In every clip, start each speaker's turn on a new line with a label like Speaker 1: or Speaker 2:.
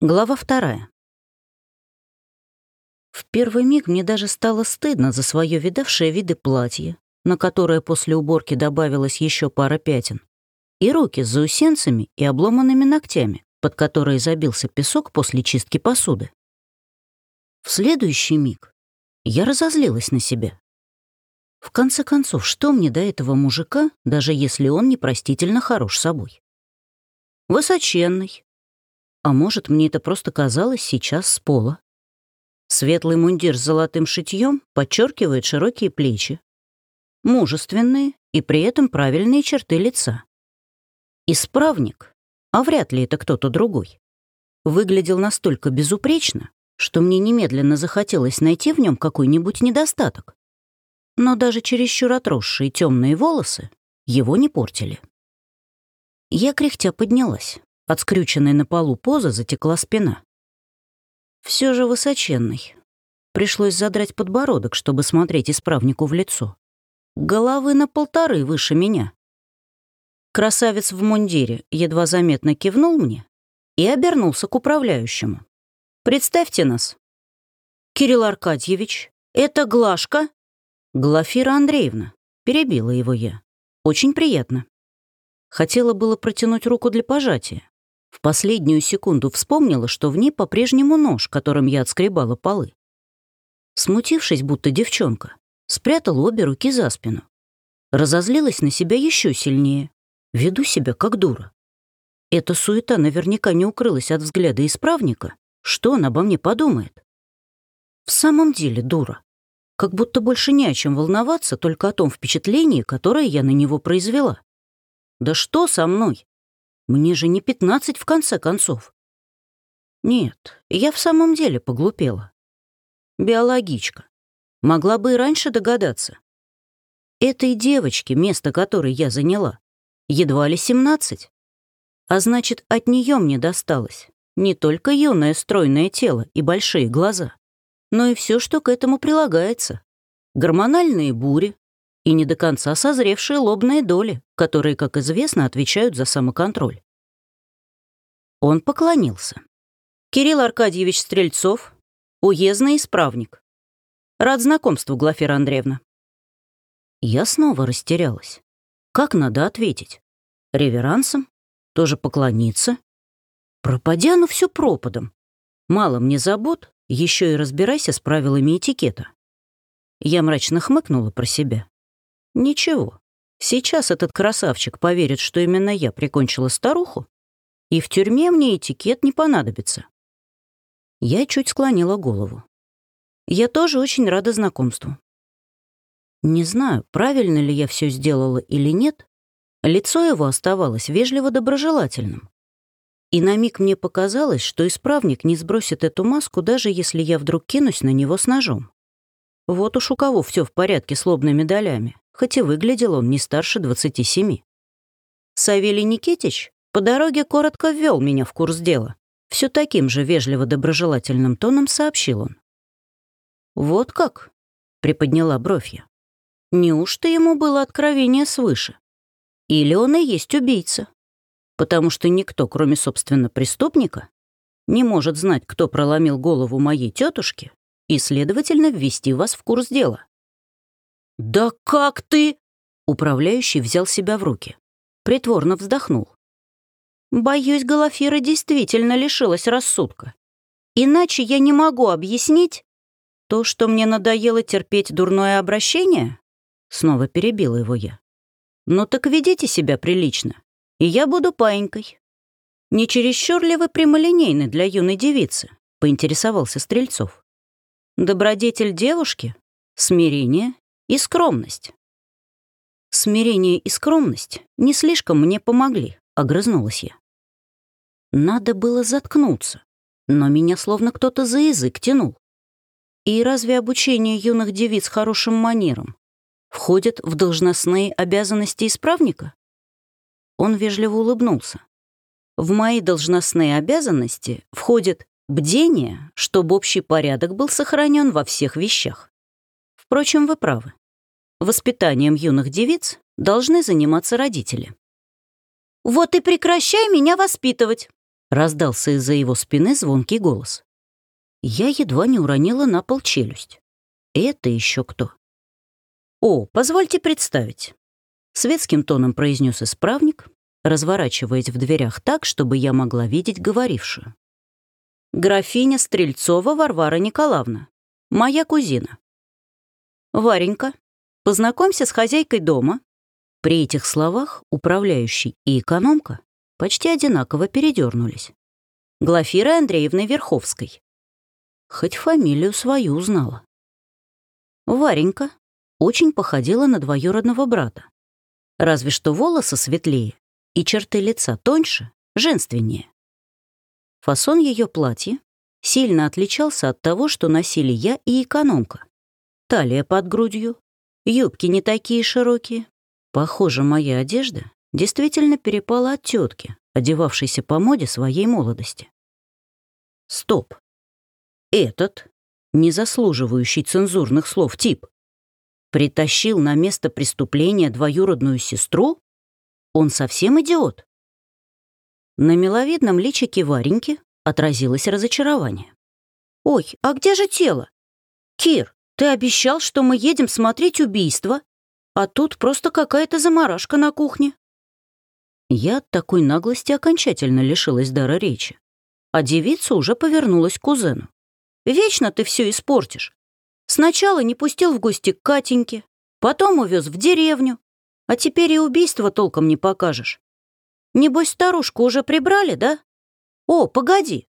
Speaker 1: Глава вторая. В первый миг мне даже стало стыдно за свое видавшее виды платье, на которое после уборки добавилась еще пара пятен, и руки с заусенцами и обломанными ногтями, под которые забился песок после чистки посуды. В следующий миг я разозлилась на себя. В конце концов, что мне до этого мужика, даже если он непростительно хорош собой? Высоченный, а может, мне это просто казалось сейчас с пола. Светлый мундир с золотым шитьем подчеркивает широкие плечи. Мужественные и при этом правильные черты лица. Исправник, а вряд ли это кто-то другой, выглядел настолько безупречно, что мне немедленно захотелось найти в нем какой-нибудь недостаток. Но даже чересчур отросшие темные волосы его не портили. Я кряхтя поднялась. От скрюченной на полу позы затекла спина. Все же высоченный. Пришлось задрать подбородок, чтобы смотреть исправнику в лицо. Головы на полторы выше меня. Красавец в мундире едва заметно кивнул мне и обернулся к управляющему. «Представьте нас». «Кирилл Аркадьевич, это Глашка?» «Глафира Андреевна», — перебила его я. «Очень приятно». Хотела было протянуть руку для пожатия, в последнюю секунду вспомнила, что в ней по-прежнему нож, которым я отскребала полы. Смутившись, будто девчонка, спрятала обе руки за спину. Разозлилась на себя еще сильнее. Веду себя как дура. Эта суета наверняка не укрылась от взгляда исправника. Что он обо мне подумает? В самом деле дура. Как будто больше не о чем волноваться, только о том впечатлении, которое я на него произвела. Да что со мной? Мне же не пятнадцать в конце концов. Нет, я в самом деле поглупела. Биологичка. Могла бы и раньше догадаться. Этой девочке, место которой я заняла, едва ли семнадцать. А значит, от нее мне досталось не только юное стройное тело и большие глаза, но и все, что к этому прилагается. Гормональные бури, и не до конца созревшие лобные доли, которые, как известно, отвечают за самоконтроль. Он поклонился. «Кирилл Аркадьевич Стрельцов, уездный исправник. Рад знакомству, Глафира Андреевна». Я снова растерялась. Как надо ответить? Реверансом? Тоже поклониться? Пропадя, ну все пропадом. Мало мне забот, еще и разбирайся с правилами этикета. Я мрачно хмыкнула про себя. Ничего, сейчас этот красавчик поверит, что именно я прикончила старуху, и в тюрьме мне этикет не понадобится. Я чуть склонила голову. Я тоже очень рада знакомству. Не знаю, правильно ли я все сделала или нет, лицо его оставалось вежливо доброжелательным. И на миг мне показалось, что исправник не сбросит эту маску, даже если я вдруг кинусь на него с ножом. Вот уж у кого все в порядке с лобными долями хоть и выглядел он не старше 27. Савелий Никитич по дороге коротко ввел меня в курс дела. Все таким же вежливо-доброжелательным тоном сообщил он. «Вот как?» — приподняла бровь я. «Неужто ему было откровение свыше? Или он и есть убийца? Потому что никто, кроме, собственно, преступника, не может знать, кто проломил голову моей тетушке и, следовательно, ввести вас в курс дела. «Да как ты?» Управляющий взял себя в руки. Притворно вздохнул. «Боюсь, Галафира действительно лишилась рассудка. Иначе я не могу объяснить то, что мне надоело терпеть дурное обращение?» Снова перебила его я. «Ну так ведите себя прилично, и я буду паинькой». «Не чересчур ли вы прямолинейны для юной девицы?» — поинтересовался Стрельцов. «Добродетель девушки? Смирение и скромность. Смирение и скромность не слишком мне помогли, огрызнулась я. Надо было заткнуться, но меня словно кто-то за язык тянул. И разве обучение юных девиц хорошим манерам входит в должностные обязанности исправника? Он вежливо улыбнулся. В мои должностные обязанности входит бдение, чтобы общий порядок был сохранен во всех вещах. Впрочем, вы правы. Воспитанием юных девиц должны заниматься родители. «Вот и прекращай меня воспитывать!» Раздался из-за его спины звонкий голос. Я едва не уронила на пол челюсть. Это еще кто? «О, позвольте представить», — светским тоном произнес исправник, разворачиваясь в дверях так, чтобы я могла видеть говорившую. «Графиня Стрельцова Варвара Николаевна, моя кузина. Варенька, познакомься с хозяйкой дома». При этих словах управляющий и экономка почти одинаково передернулись. Глафирой Андреевной Верховской. Хоть фамилию свою узнала. Варенька очень походила на двоюродного брата. Разве что волосы светлее и черты лица тоньше, женственнее. Фасон ее платья сильно отличался от того, что носили я и экономка. Талия под грудью, юбки не такие широкие. Похоже, моя одежда действительно перепала от тетки, одевавшейся по моде своей молодости. Стоп. Этот, не заслуживающий цензурных слов тип, притащил на место преступления двоюродную сестру? Он совсем идиот? На миловидном личике Вареньки отразилось разочарование. «Ой, а где же тело? Кир, ты обещал, что мы едем смотреть убийство, а тут просто какая-то заморашка на кухне». Я от такой наглости окончательно лишилась дара речи. А девица уже повернулась к кузену. «Вечно ты все испортишь. Сначала не пустил в гости к Катеньке, потом увез в деревню, а теперь и убийство толком не покажешь. Небось, старушку уже прибрали, да? О, погоди!»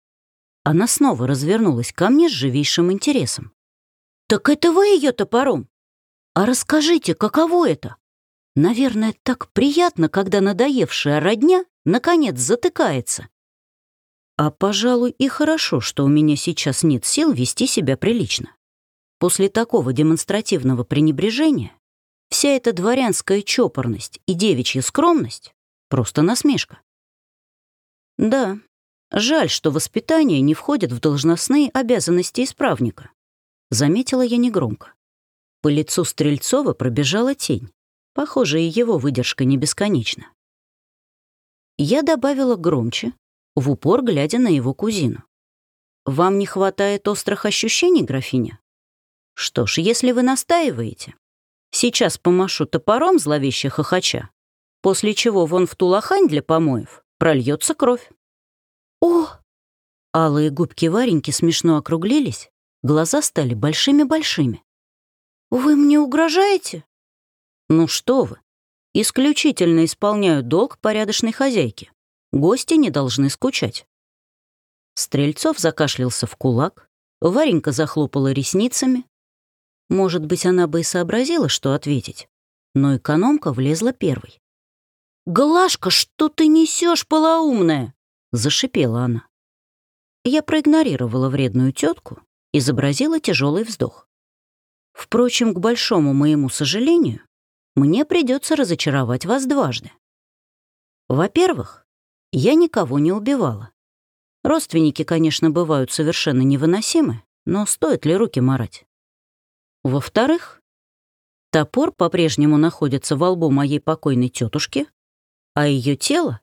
Speaker 1: Она снова развернулась ко мне с живейшим интересом. «Так это вы ее топором? А расскажите, каково это? Наверное, так приятно, когда надоевшая родня наконец затыкается. А, пожалуй, и хорошо, что у меня сейчас нет сил вести себя прилично. После такого демонстративного пренебрежения вся эта дворянская чопорность и девичья скромность — просто насмешка. Да, жаль, что воспитание не входит в должностные обязанности исправника. Заметила я негромко. По лицу Стрельцова пробежала тень. Похоже, и его выдержка не бесконечна. Я добавила громче, в упор глядя на его кузину. «Вам не хватает острых ощущений, графиня?» Что ж, если вы настаиваете, сейчас помашу топором зловеще хохоча, после чего вон в ту лохань для помоев прольется кровь. О! Алые губки Вареньки смешно округлились, глаза стали большими-большими. «Вы мне угрожаете?» «Ну что вы, исключительно исполняю долг порядочной хозяйки. Гости не должны скучать». Стрельцов закашлялся в кулак, Варенька захлопала ресницами, может быть, она бы и сообразила, что ответить. Но экономка влезла первой. «Глашка, что ты несешь, полоумная?» — зашипела она. Я проигнорировала вредную тетку, изобразила тяжелый вздох. Впрочем, к большому моему сожалению, мне придется разочаровать вас дважды. Во-первых, я никого не убивала. Родственники, конечно, бывают совершенно невыносимы, но стоит ли руки марать? Во-вторых, топор по-прежнему находится во лбу моей покойной тетушки, а ее тело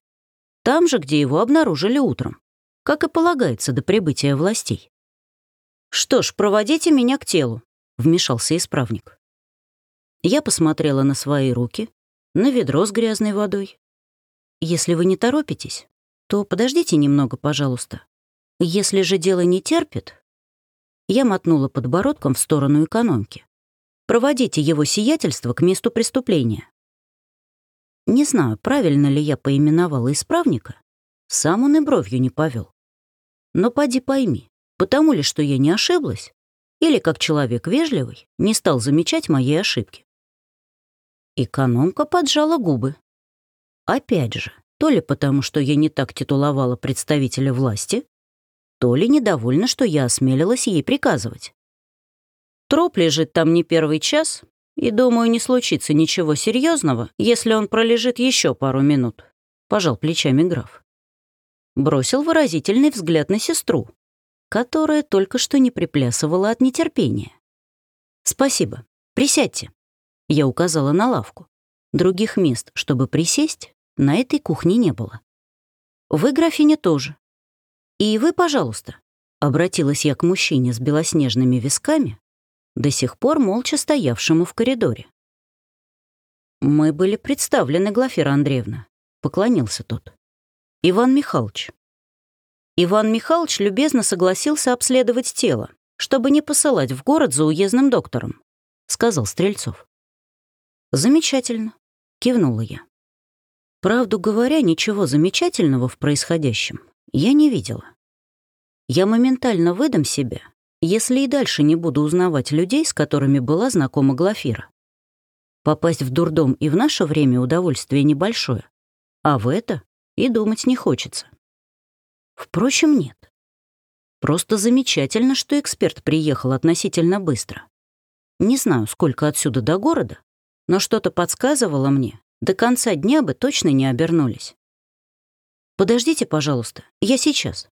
Speaker 1: там же, где его обнаружили утром, как и полагается до прибытия властей. «Что ж, проводите меня к телу», — вмешался исправник. Я посмотрела на свои руки, на ведро с грязной водой. «Если вы не торопитесь, то подождите немного, пожалуйста. Если же дело не терпит, я мотнула подбородком в сторону экономки. «Проводите его сиятельство к месту преступления». Не знаю, правильно ли я поименовала исправника. Сам он и бровью не повел. Но поди пойми, потому ли, что я не ошиблась, или, как человек вежливый, не стал замечать мои ошибки. Экономка поджала губы. Опять же, то ли потому, что я не так титуловала представителя власти, то ли недовольна, что я осмелилась ей приказывать. Троп лежит там не первый час, и, думаю, не случится ничего серьезного, если он пролежит еще пару минут», — пожал плечами граф. Бросил выразительный взгляд на сестру, которая только что не приплясывала от нетерпения. «Спасибо. Присядьте». Я указала на лавку. Других мест, чтобы присесть, на этой кухне не было. «Вы, графиня, тоже. «И вы, пожалуйста», — обратилась я к мужчине с белоснежными висками, до сих пор молча стоявшему в коридоре. «Мы были представлены, Глафира Андреевна», — поклонился тот. «Иван Михайлович». Иван Михайлович любезно согласился обследовать тело, чтобы не посылать в город за уездным доктором, — сказал Стрельцов. «Замечательно», — кивнула я. Правду говоря, ничего замечательного в происходящем я не видела. Я моментально выдам себя, если и дальше не буду узнавать людей, с которыми была знакома Глафира. Попасть в дурдом и в наше время удовольствие небольшое, а в это и думать не хочется. Впрочем, нет. Просто замечательно, что эксперт приехал относительно быстро. Не знаю, сколько отсюда до города, но что-то подсказывало мне, до конца дня бы точно не обернулись. «Подождите, пожалуйста, я сейчас».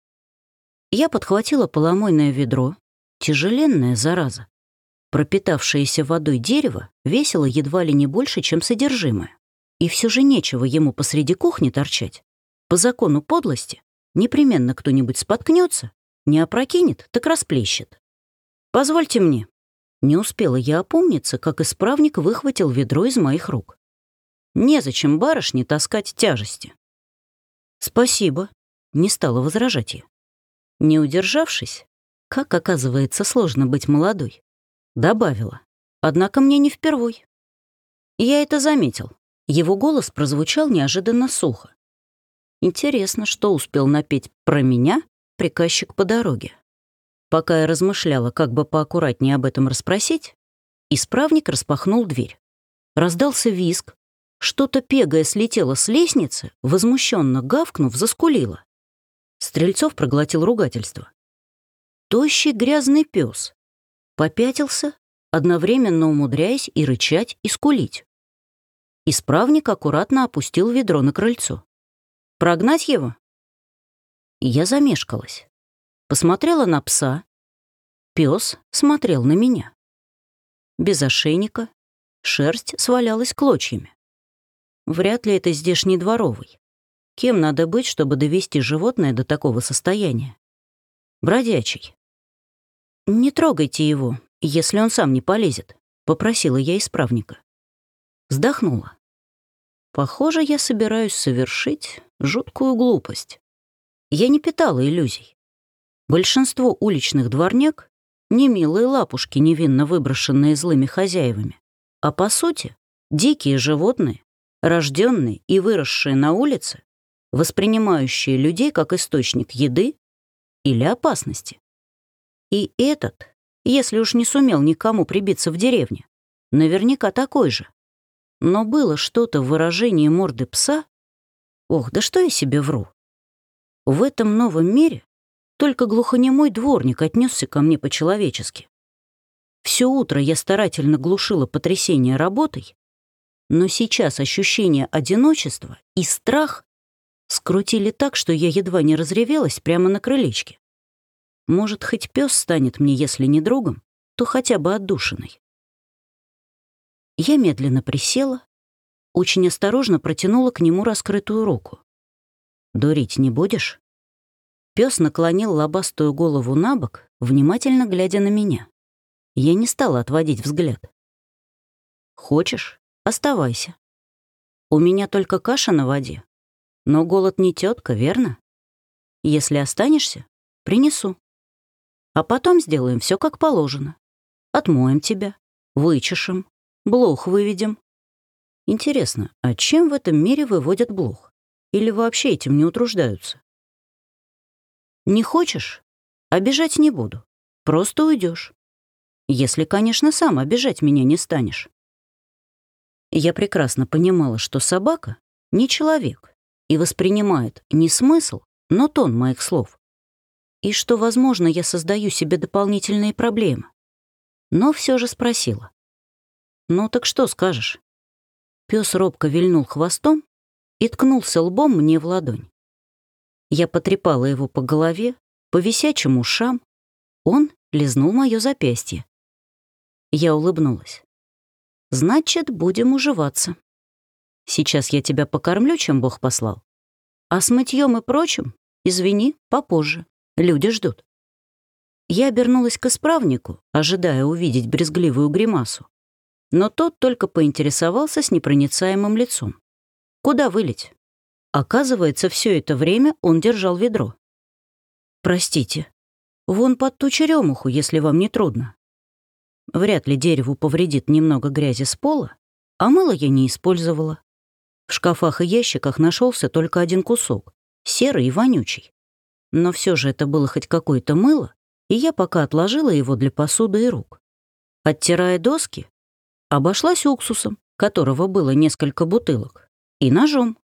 Speaker 1: Я подхватила поломойное ведро, тяжеленное, зараза. Пропитавшееся водой дерево весило едва ли не больше, чем содержимое. И все же нечего ему посреди кухни торчать. По закону подлости непременно кто-нибудь споткнется, не опрокинет, так расплещет. «Позвольте мне». Не успела я опомниться, как исправник выхватил ведро из моих рук. Незачем барышне таскать тяжести. «Спасибо», — не стала возражать я. Не удержавшись, как оказывается сложно быть молодой, добавила. Однако мне не впервой. Я это заметил. Его голос прозвучал неожиданно сухо. Интересно, что успел напеть про меня приказчик по дороге. Пока я размышляла, как бы поаккуратнее об этом расспросить, исправник распахнул дверь. Раздался визг, что-то пегое слетело с лестницы, возмущенно гавкнув, заскулило. Стрельцов проглотил ругательство. Тощий грязный пес попятился, одновременно умудряясь и рычать, и скулить. Исправник аккуратно опустил ведро на крыльцо. «Прогнать его?» Я замешкалась. Посмотрела на пса. Пес смотрел на меня. Без ошейника, шерсть свалялась клочьями. Вряд ли это здешний дворовый. Кем надо быть, чтобы довести животное до такого состояния? Бродячий. «Не трогайте его, если он сам не полезет», — попросила я исправника. Вздохнула. Похоже, я собираюсь совершить жуткую глупость. Я не питала иллюзий. Большинство уличных дворняк — не милые лапушки, невинно выброшенные злыми хозяевами, а по сути — дикие животные, рожденные и выросшие на улице, воспринимающие людей как источник еды или опасности. И этот, если уж не сумел никому прибиться в деревне, наверняка такой же. Но было что-то в выражении морды пса. Ох, да что я себе вру. В этом новом мире только глухонемой дворник отнесся ко мне по-человечески. Все утро я старательно глушила потрясение работой, но сейчас ощущение одиночества и страх скрутили так, что я едва не разревелась прямо на крылечке. Может, хоть пес станет мне, если не другом, то хотя бы отдушиной. Я медленно присела, очень осторожно протянула к нему раскрытую руку. «Дурить не будешь?» Пес наклонил лобастую голову на бок, внимательно глядя на меня. Я не стала отводить взгляд. «Хочешь? Оставайся. У меня только каша на воде. Но голод не тетка, верно? Если останешься, принесу. А потом сделаем все как положено. Отмоем тебя, вычешем, блох выведем. Интересно, а чем в этом мире выводят блох? Или вообще этим не утруждаются? Не хочешь? Обижать не буду. Просто уйдешь. Если, конечно, сам обижать меня не станешь. Я прекрасно понимала, что собака — не человек и воспринимает не смысл, но тон моих слов. И что, возможно, я создаю себе дополнительные проблемы. Но все же спросила. «Ну так что скажешь?» Пес робко вильнул хвостом и ткнулся лбом мне в ладонь. Я потрепала его по голове, по висячим ушам. Он лизнул мое запястье. Я улыбнулась. Значит, будем уживаться. Сейчас я тебя покормлю, чем Бог послал. А с мытьем и прочим, извини, попозже. Люди ждут. Я обернулась к исправнику, ожидая увидеть брезгливую гримасу. Но тот только поинтересовался с непроницаемым лицом. Куда вылить? Оказывается, все это время он держал ведро. «Простите, вон под ту черемуху, если вам не трудно. Вряд ли дереву повредит немного грязи с пола, а мыло я не использовала. В шкафах и ящиках нашелся только один кусок, серый и вонючий. Но все же это было хоть какое-то мыло, и я пока отложила его для посуды и рук. Оттирая доски, обошлась уксусом, которого было несколько бутылок, и ножом.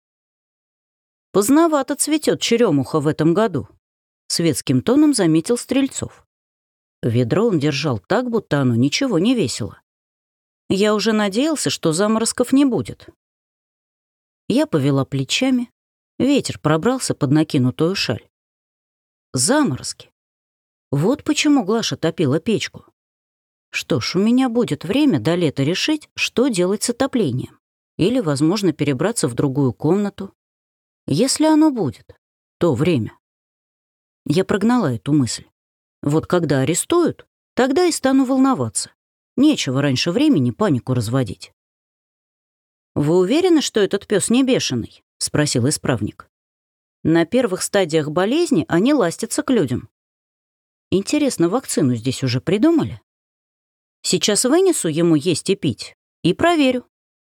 Speaker 1: «Поздновато цветет черемуха в этом году», — светским тоном заметил Стрельцов. Ведро он держал так, будто оно ничего не весило. Я уже надеялся, что заморозков не будет. Я повела плечами, ветер пробрался под накинутую шаль. Заморозки. Вот почему Глаша топила печку. Что ж, у меня будет время до лета решить, что делать с отоплением. Или, возможно, перебраться в другую комнату. Если оно будет, то время. Я прогнала эту мысль. Вот когда арестуют, тогда и стану волноваться. Нечего раньше времени панику разводить. «Вы уверены, что этот пес не бешеный?» — спросил исправник. «На первых стадиях болезни они ластятся к людям. Интересно, вакцину здесь уже придумали? Сейчас вынесу ему есть и пить и проверю.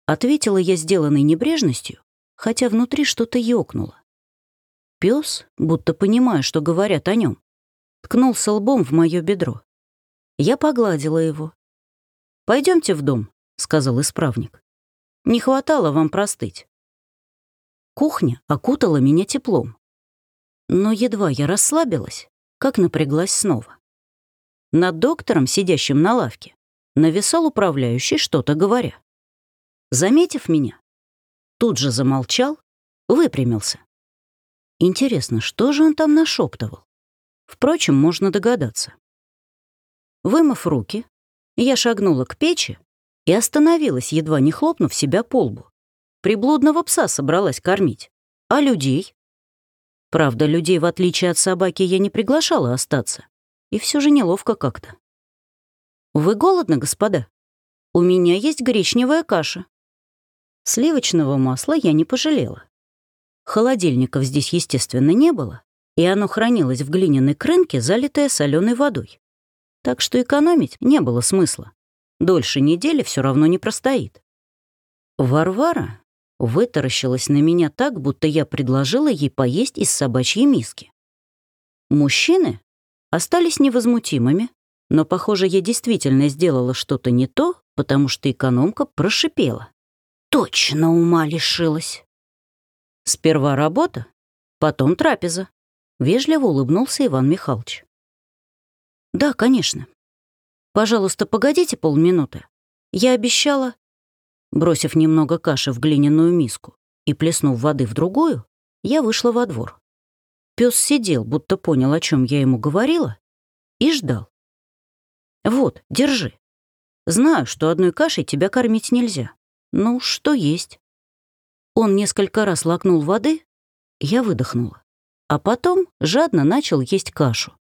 Speaker 1: Ответила я сделанной небрежностью, хотя внутри что-то ёкнуло. Пес, будто понимая, что говорят о нем, ткнулся лбом в мое бедро. Я погладила его. Пойдемте в дом», — сказал исправник. «Не хватало вам простыть». Кухня окутала меня теплом. Но едва я расслабилась, как напряглась снова. Над доктором, сидящим на лавке, нависал управляющий, что-то говоря. Заметив меня, тут же замолчал, выпрямился. Интересно, что же он там нашептывал? Впрочем, можно догадаться. Вымыв руки, я шагнула к печи и остановилась, едва не хлопнув себя по лбу. Приблудного пса собралась кормить. А людей? Правда, людей, в отличие от собаки, я не приглашала остаться. И все же неловко как-то. «Вы голодны, господа? У меня есть гречневая каша». Сливочного масла я не пожалела. Холодильников здесь, естественно, не было, и оно хранилось в глиняной крынке, залитое соленой водой. Так что экономить не было смысла. Дольше недели все равно не простоит. Варвара вытаращилась на меня так, будто я предложила ей поесть из собачьей миски. Мужчины остались невозмутимыми, но, похоже, я действительно сделала что-то не то, потому что экономка прошипела. Точно ума лишилась. Сперва работа, потом трапеза. Вежливо улыбнулся Иван Михайлович. Да, конечно. Пожалуйста, погодите полминуты. Я обещала... Бросив немного каши в глиняную миску и плеснув воды в другую, я вышла во двор. Пес сидел, будто понял, о чем я ему говорила, и ждал. «Вот, держи. Знаю, что одной кашей тебя кормить нельзя. Ну, что есть». Он несколько раз лакнул воды, я выдохнула, а потом жадно начал есть кашу.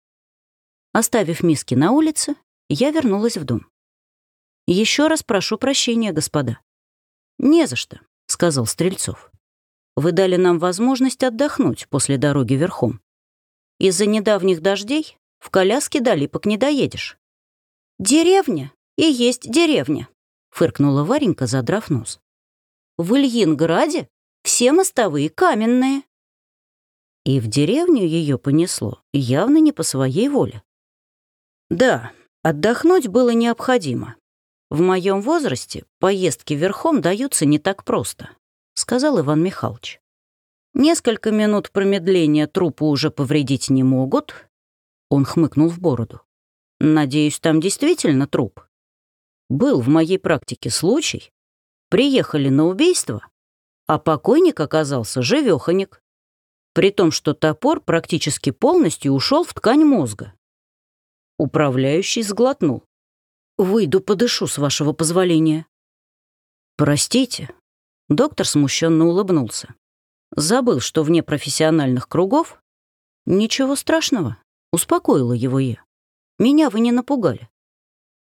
Speaker 1: Оставив миски на улице, я вернулась в дом. Еще раз прошу прощения, господа. «Не за что», — сказал Стрельцов. «Вы дали нам возможность отдохнуть после дороги верхом. Из-за недавних дождей в коляске до липок не доедешь». «Деревня и есть деревня», — фыркнула Варенька, задрав нос. «В Ильинграде все мостовые каменные». И в деревню ее понесло, явно не по своей воле. Да, отдохнуть было необходимо, в моем возрасте поездки верхом даются не так просто, сказал Иван Михайлович. Несколько минут промедления трупу уже повредить не могут. Он хмыкнул в бороду. Надеюсь, там действительно труп. Был в моей практике случай. Приехали на убийство, а покойник оказался живёхоник. При том, что топор практически полностью ушел в ткань мозга. Управляющий сглотнул. Выйду подышу, с вашего позволения». «Простите». Доктор смущенно улыбнулся. Забыл, что вне профессиональных кругов ничего страшного. Успокоила его я. Меня вы не напугали.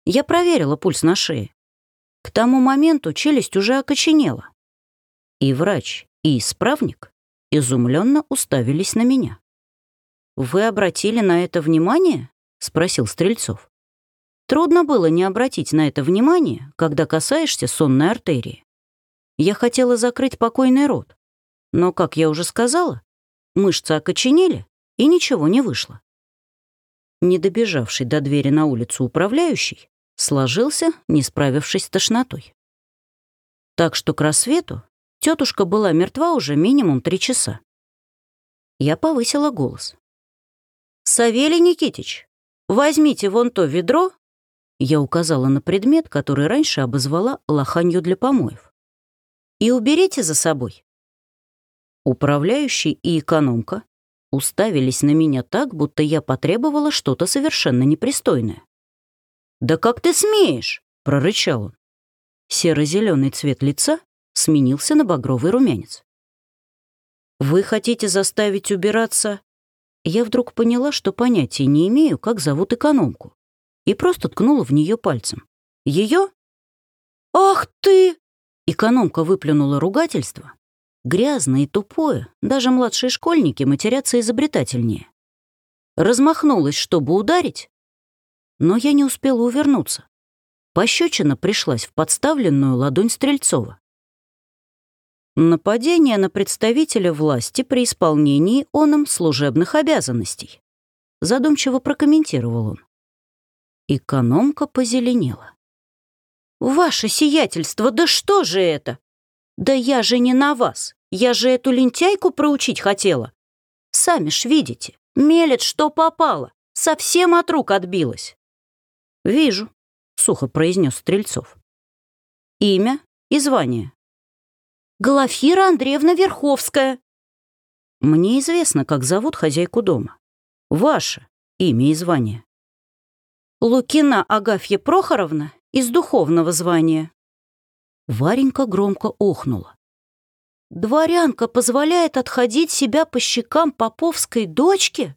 Speaker 1: Я проверила пульс на шее. К тому моменту челюсть уже окоченела. И врач, и исправник изумленно уставились на меня. «Вы обратили на это внимание?» — спросил Стрельцов. Трудно было не обратить на это внимание, когда касаешься сонной артерии. Я хотела закрыть покойный рот, но, как я уже сказала, мышцы окоченели, и ничего не вышло. Не добежавший до двери на улицу управляющий сложился, не справившись с тошнотой. Так что к рассвету тетушка была мертва уже минимум три часа. Я повысила голос. «Савелий Никитич, возьмите вон то ведро», я указала на предмет, который раньше обозвала лоханью для помоев, «и уберите за собой». Управляющий и экономка уставились на меня так, будто я потребовала что-то совершенно непристойное. «Да как ты смеешь?» — прорычал он. Серо-зеленый цвет лица сменился на багровый румянец. «Вы хотите заставить убираться?» Я вдруг поняла, что понятия не имею, как зовут экономку, и просто ткнула в нее пальцем. Ее? «Ах ты!» Экономка выплюнула ругательство, Грязное и тупое, даже младшие школьники матерятся изобретательнее. Размахнулась, чтобы ударить, но я не успела увернуться. Пощечина пришлась в подставленную ладонь Стрельцова. Нападение на представителя власти при исполнении оном служебных обязанностей. Задумчиво прокомментировал он. Экономка позеленела. «Ваше сиятельство, да что же это? «Да я же не на вас. Я же эту лентяйку проучить хотела. Сами ж видите, мелет, что попало. Совсем от рук отбилась». «Вижу», — сухо произнес Стрельцов. «Имя и звание». «Глафира Андреевна Верховская». «Мне известно, как зовут хозяйку дома. Ваше имя и звание». «Лукина Агафья Прохоровна из духовного звания». Варенька громко охнула. «Дворянка позволяет отходить себя по щекам поповской дочке?»